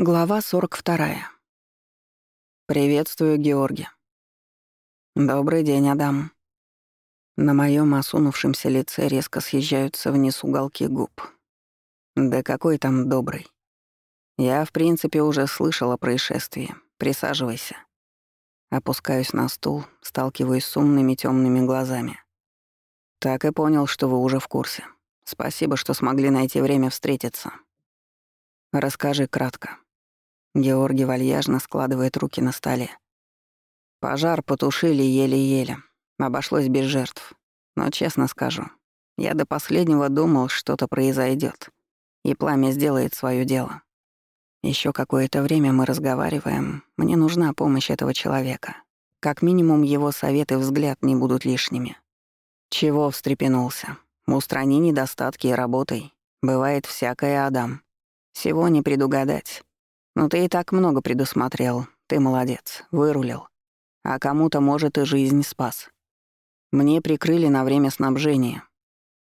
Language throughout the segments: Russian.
Глава 42. «Приветствую, Георгий». «Добрый день, Адам». На моем осунувшемся лице резко съезжаются вниз уголки губ. «Да какой там добрый?» «Я, в принципе, уже слышал о происшествии. Присаживайся». Опускаюсь на стул, сталкиваюсь с умными темными глазами. Так и понял, что вы уже в курсе. Спасибо, что смогли найти время встретиться. Расскажи кратко. Георгий вальяжно складывает руки на столе. Пожар потушили еле-еле. Обошлось без жертв. Но честно скажу, я до последнего думал, что-то произойдет, и пламя сделает свое дело. Еще какое-то время мы разговариваем. Мне нужна помощь этого человека. Как минимум, его совет и взгляд не будут лишними. Чего встрепенулся? Устрани недостатки и работай. Бывает всякое, Адам. Всего не предугадать. Ну ты и так много предусмотрел. Ты молодец, вырулил. А кому-то, может, и жизнь спас. Мне прикрыли на время снабжения.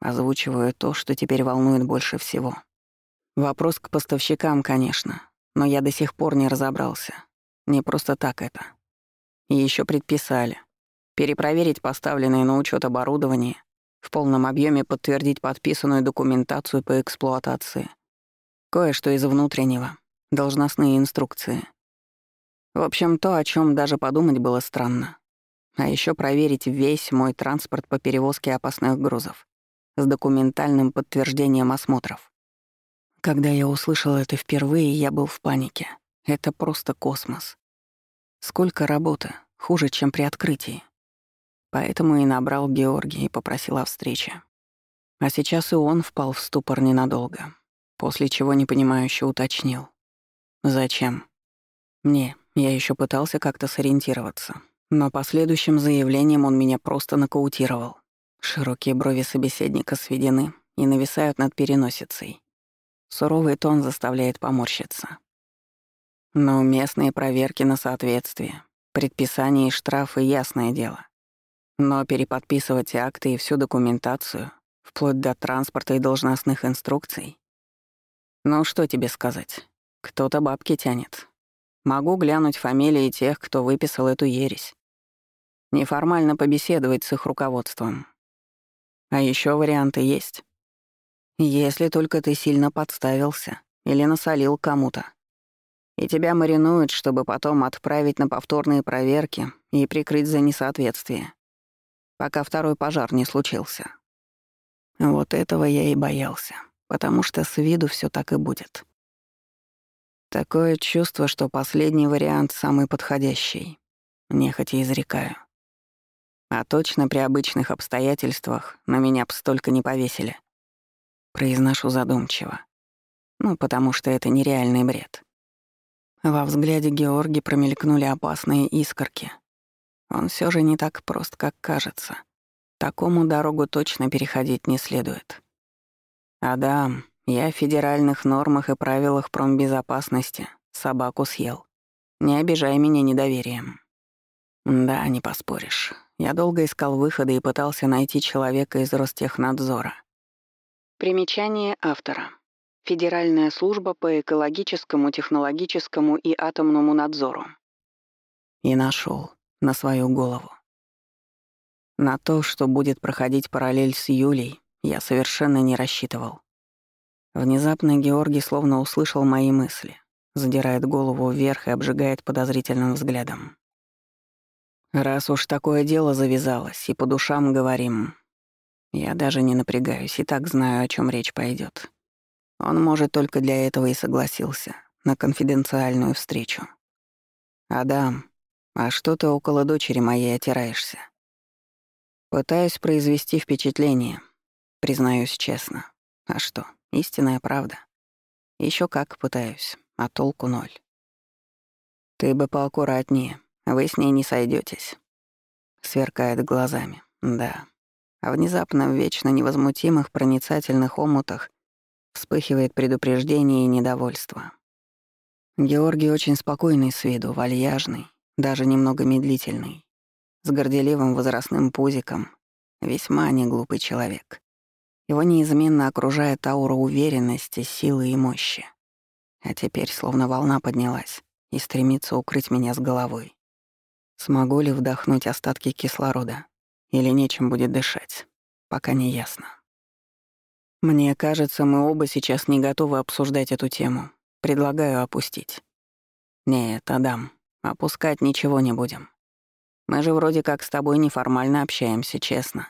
Озвучиваю то, что теперь волнует больше всего. Вопрос к поставщикам, конечно, но я до сих пор не разобрался. Не просто так это. И еще предписали. Перепроверить поставленное на учет оборудование, в полном объеме подтвердить подписанную документацию по эксплуатации. Кое-что из внутреннего, должностные инструкции. В общем, то, о чем даже подумать было странно. А еще проверить весь мой транспорт по перевозке опасных грузов с документальным подтверждением осмотров. Когда я услышал это впервые, я был в панике. Это просто космос. Сколько работы, хуже, чем при открытии. Поэтому и набрал Георгия и попросил о встрече. А сейчас и он впал в ступор ненадолго, после чего непонимающе уточнил. Зачем? Мне. Я еще пытался как-то сориентироваться. Но последующим заявлением он меня просто нокаутировал. Широкие брови собеседника сведены и нависают над переносицей. Суровый тон заставляет поморщиться. Но местные проверки на соответствие, предписания и штрафы — ясное дело. Но переподписывать акты и всю документацию, вплоть до транспорта и должностных инструкций. Ну что тебе сказать? Кто-то бабки тянет. Могу глянуть фамилии тех, кто выписал эту ересь. Неформально побеседовать с их руководством. А еще варианты есть. Если только ты сильно подставился или насолил кому-то. И тебя маринуют, чтобы потом отправить на повторные проверки и прикрыть за несоответствие, пока второй пожар не случился. Вот этого я и боялся, потому что с виду все так и будет. Такое чувство, что последний вариант самый подходящий. Нехотя изрекаю. А точно при обычных обстоятельствах на меня б столько не повесили. Произношу задумчиво. Ну, потому что это нереальный бред. Во взгляде Георги промелькнули опасные искорки. Он все же не так прост, как кажется. Такому дорогу точно переходить не следует. Адам, я в федеральных нормах и правилах промбезопасности собаку съел. Не обижай меня недоверием. Да, не поспоришь. Я долго искал выхода и пытался найти человека из Ростехнадзора. Примечание автора. Федеральная служба по экологическому, технологическому и атомному надзору. И нашел на свою голову. На то, что будет проходить параллель с Юлей, я совершенно не рассчитывал. Внезапно Георгий словно услышал мои мысли, задирает голову вверх и обжигает подозрительным взглядом. «Раз уж такое дело завязалось, и по душам говорим, я даже не напрягаюсь и так знаю, о чем речь пойдет. Он, может, только для этого и согласился на конфиденциальную встречу. «Адам, а что ты около дочери моей отираешься?» «Пытаюсь произвести впечатление, признаюсь честно. А что?» Истинная правда. Еще как пытаюсь, а толку ноль. Ты бы поаккуратнее, вы с ней не сойдетесь. Сверкает глазами, да. А внезапно в вечно невозмутимых проницательных омутах вспыхивает предупреждение и недовольство. Георгий очень спокойный с виду, вальяжный, даже немного медлительный, с горделивым возрастным пузиком, весьма неглупый человек. Его неизменно окружает аура уверенности, силы и мощи. а теперь словно волна поднялась и стремится укрыть меня с головой. Смогу ли вдохнуть остатки кислорода или нечем будет дышать, пока не ясно. Мне кажется, мы оба сейчас не готовы обсуждать эту тему. Предлагаю опустить. Нет, Адам, опускать ничего не будем. Мы же вроде как с тобой неформально общаемся, честно.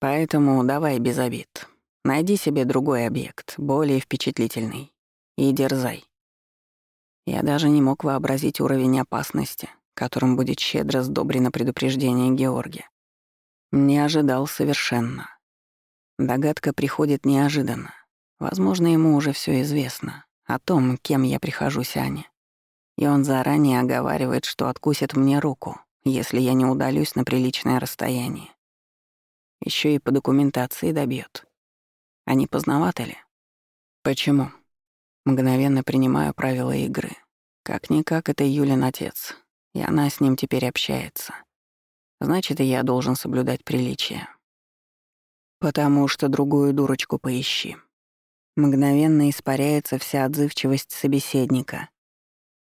Поэтому давай без обид. Найди себе другой объект, более впечатлительный. И дерзай. Я даже не мог вообразить уровень опасности, которым будет щедро сдобрено предупреждение Георгия. Не ожидал совершенно. Догадка приходит неожиданно. Возможно, ему уже все известно о том, кем я прихожусь Ане. И он заранее оговаривает, что откусит мне руку, если я не удалюсь на приличное расстояние. Еще и по документации добьет. Не поздновато ли? Почему? Мгновенно принимаю правила игры. Как-никак это Юлин отец, и она с ним теперь общается. Значит, и я должен соблюдать приличие. Потому что другую дурочку поищи. Мгновенно испаряется вся отзывчивость собеседника.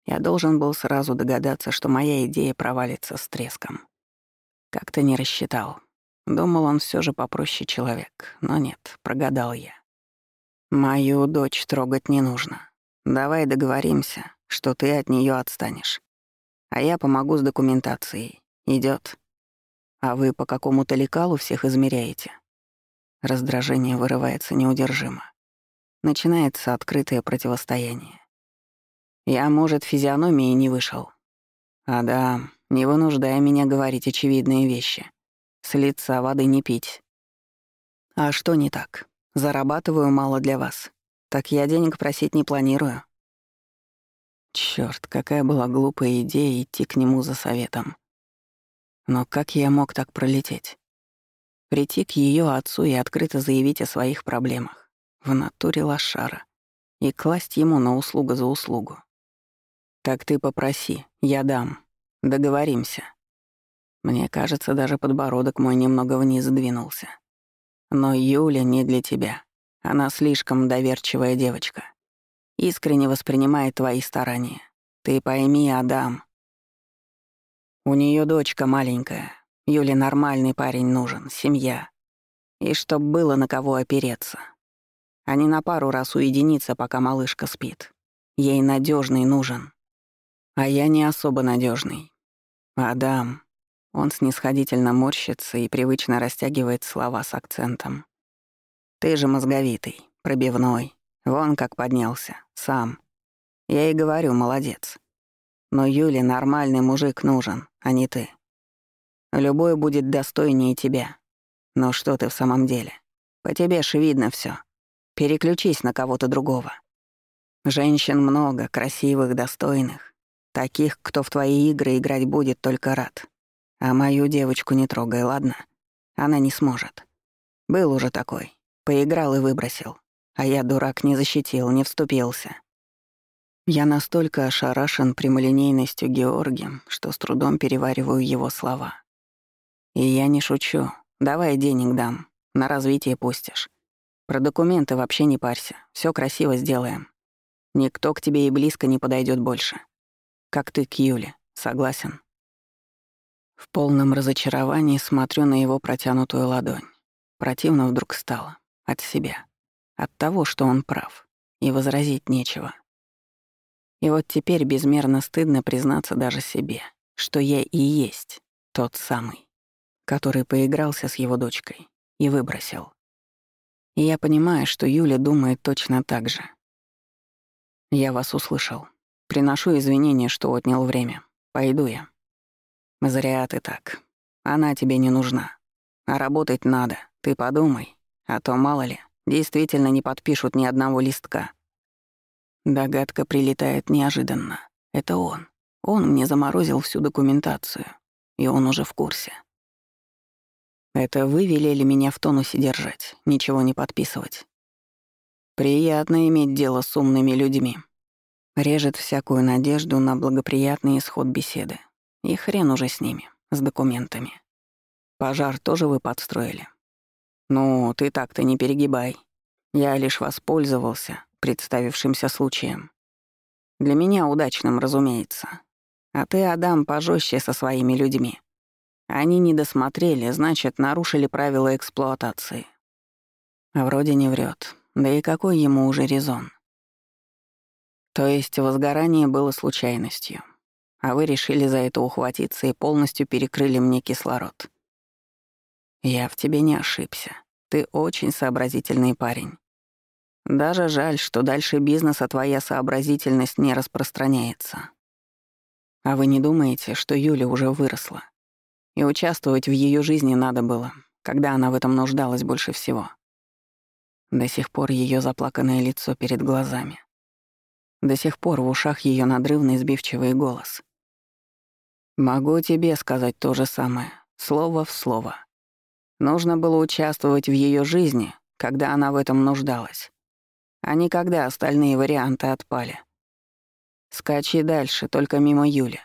Я должен был сразу догадаться, что моя идея провалится с треском. Как-то не рассчитал. Думал, он все же попроще человек, но нет, прогадал я. Мою дочь трогать не нужно. Давай договоримся, что ты от нее отстанешь. А я помогу с документацией. Идет. А вы по какому-то лекалу всех измеряете? Раздражение вырывается неудержимо. Начинается открытое противостояние. Я, может, физиономии не вышел. А да, не вынуждая меня говорить очевидные вещи. С лица воды не пить. А что не так? Зарабатываю мало для вас. Так я денег просить не планирую. Чёрт, какая была глупая идея идти к нему за советом. Но как я мог так пролететь? Прийти к ее отцу и открыто заявить о своих проблемах. В натуре лошара. И класть ему на услугу за услугу. «Так ты попроси, я дам. Договоримся». Мне кажется, даже подбородок мой немного вниз сдвинулся. Но Юля не для тебя. Она слишком доверчивая девочка. Искренне воспринимает твои старания. Ты пойми, Адам. У нее дочка маленькая. Юле нормальный парень нужен, семья. И чтоб было на кого опереться. А не на пару раз уединиться, пока малышка спит. Ей надежный нужен. А я не особо надежный. Адам, он снисходительно морщится и привычно растягивает слова с акцентом. «Ты же мозговитый, пробивной. Вон как поднялся. Сам. Я и говорю, молодец. Но Юле нормальный мужик нужен, а не ты. Любой будет достойнее тебя. Но что ты в самом деле? По тебе ж видно все. Переключись на кого-то другого. Женщин много, красивых, достойных. Таких, кто в твои игры играть будет только рад. А мою девочку не трогай, ладно? Она не сможет. Был уже такой. Поиграл и выбросил. А я, дурак, не защитил, не вступился. Я настолько ошарашен прямолинейностью Георгия, что с трудом перевариваю его слова. И я не шучу. Давай денег дам. На развитие пустишь. Про документы вообще не парься. Все красиво сделаем. Никто к тебе и близко не подойдет больше. Как ты к Юле. Согласен? В полном разочаровании смотрю на его протянутую ладонь. Противно вдруг стало. От себя. От того, что он прав. И возразить нечего. И вот теперь безмерно стыдно признаться даже себе, что я и есть тот самый, который поигрался с его дочкой и выбросил. И я понимаю, что Юля думает точно так же. Я вас услышал. Приношу извинения, что отнял время. Пойду я. «Зря ты так. Она тебе не нужна. А работать надо, ты подумай. А то, мало ли, действительно не подпишут ни одного листка». Догадка прилетает неожиданно. Это он. Он мне заморозил всю документацию. И он уже в курсе. Это вы велели меня в тонусе держать, ничего не подписывать. Приятно иметь дело с умными людьми. Режет всякую надежду на благоприятный исход беседы. И хрен уже с ними, с документами. Пожар тоже вы подстроили. Ну, ты так-то не перегибай. Я лишь воспользовался представившимся случаем. Для меня удачным, разумеется. А ты, Адам, пожестче со своими людьми. Они не досмотрели, значит, нарушили правила эксплуатации. Вроде не врет. Да и какой ему уже резон? То есть возгорание было случайностью, а вы решили за это ухватиться и полностью перекрыли мне кислород. Я в тебе не ошибся. Ты очень сообразительный парень. Даже жаль, что дальше бизнеса твоя сообразительность не распространяется. А вы не думаете, что Юля уже выросла? И участвовать в ее жизни надо было, когда она в этом нуждалась больше всего. До сих пор ее заплаканное лицо перед глазами. До сих пор в ушах ее надрывный сбивчивый голос. «Могу тебе сказать то же самое, слово в слово. Нужно было участвовать в ее жизни, когда она в этом нуждалась, а не когда остальные варианты отпали. Скачи дальше, только мимо Юли.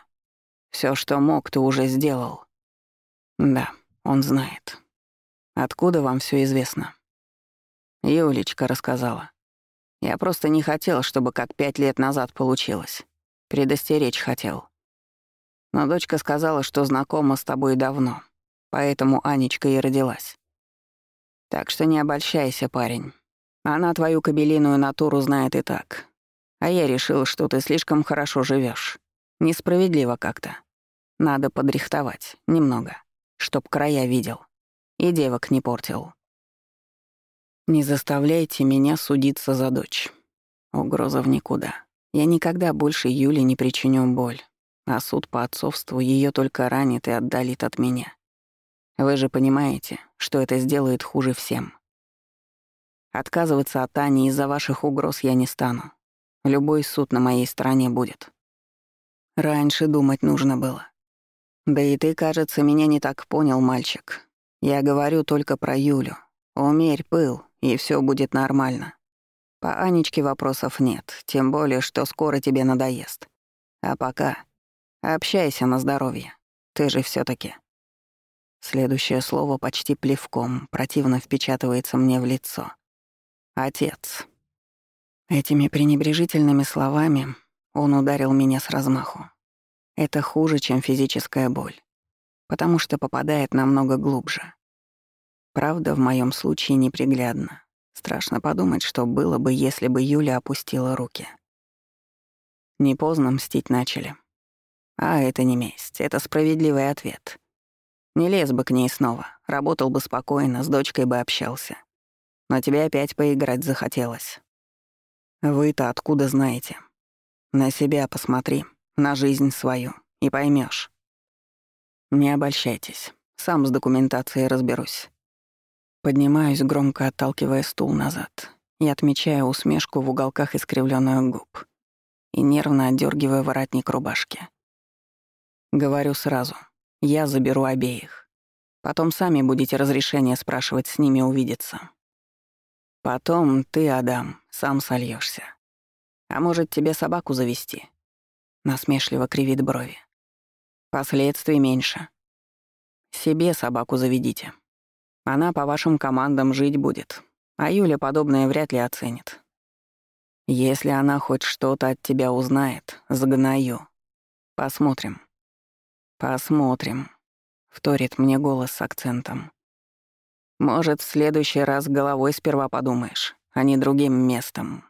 Все, что мог, ты уже сделал. Да, он знает. Откуда вам все известно? Юлечка рассказала. Я просто не хотел, чтобы как пять лет назад получилось. Предостеречь хотел. Но дочка сказала, что знакома с тобой давно, поэтому Анечка и родилась. Так что не обольщайся, парень. Она твою кабелиную натуру знает и так. А я решил, что ты слишком хорошо живешь. Несправедливо как-то. Надо подрихтовать, немного, чтоб края видел. И девок не портил. Не заставляйте меня судиться за дочь. Угроза в никуда. Я никогда больше Юле не причиню боль, а суд по отцовству ее только ранит и отдалит от меня. Вы же понимаете, что это сделает хуже всем. Отказываться от Ани из-за ваших угроз я не стану. Любой суд на моей стороне будет. Раньше думать нужно было. Да и ты, кажется, меня не так понял, мальчик. Я говорю только про Юлю. Умерь пыл, и все будет нормально. По Анечке вопросов нет, тем более, что скоро тебе надоест. А пока общайся на здоровье. Ты же все таки Следующее слово почти плевком противно впечатывается мне в лицо. Отец. Этими пренебрежительными словами он ударил меня с размаху. Это хуже, чем физическая боль, потому что попадает намного глубже. Правда, в моем случае неприглядно. Страшно подумать, что было бы, если бы Юля опустила руки. Не поздно мстить начали. А это не месть, это справедливый ответ. Не лез бы к ней снова, работал бы спокойно, с дочкой бы общался. Но тебе опять поиграть захотелось. Вы-то откуда знаете? На себя посмотри, на жизнь свою, и поймешь. Не обольщайтесь, сам с документацией разберусь. Поднимаюсь, громко отталкивая стул назад и отмечая усмешку в уголках искривленных губ и нервно отдергивая воротник рубашки. Говорю сразу, я заберу обеих. Потом сами будете разрешение спрашивать с ними увидеться. Потом ты, Адам, сам сольешься. А может, тебе собаку завести? Насмешливо кривит брови. Последствий меньше. Себе собаку заведите. Она по вашим командам жить будет, а Юля подобное вряд ли оценит. Если она хоть что-то от тебя узнает, загнаю. Посмотрим. Посмотрим. Вторит мне голос с акцентом. Может, в следующий раз головой сперва подумаешь, а не другим местом.